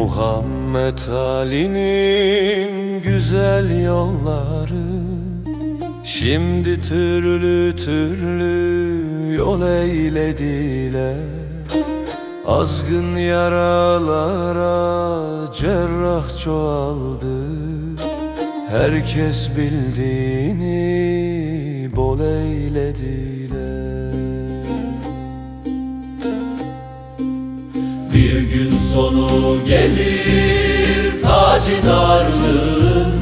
Kısmet halinin güzel yolları. Şimdi türlü türlü yol eylediler. Azgın yaralara cerrah çoğaldı. Herkes bildiğini bol eylediler sonu gelir tacidarlığın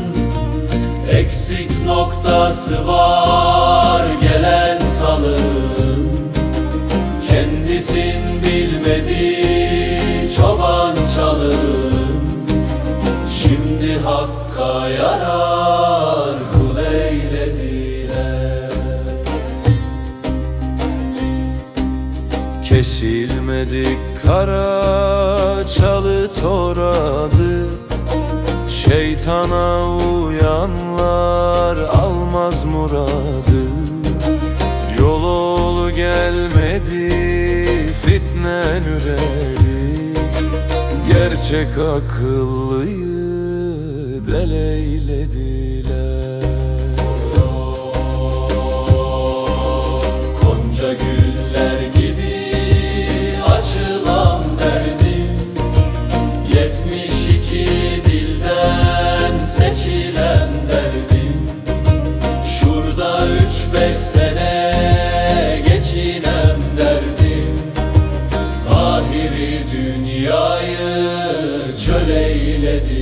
Eksik noktası var gelen salın. Kendisin bilmedi çoban çalın. Şimdi hakka yarar kul eylediler Kesilmedik kara çalı toradı Şeytana uyanlar almaz muradı. Yol ol gelmedi fitnen üredi. Gerçek akıllıyı deleylediler beş sene geçinem derdim Ahiri dünyayı çöleylediler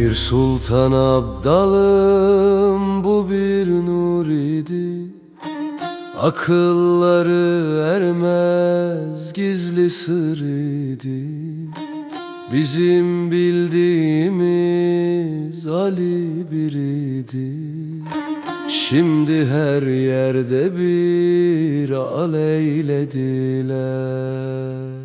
Pir Sultan Abdalım bu bir nur idi Akılları ermez gizli sır idi Bizim bildiğimiz Ali biriydi Şimdi her yerde bir aleylediler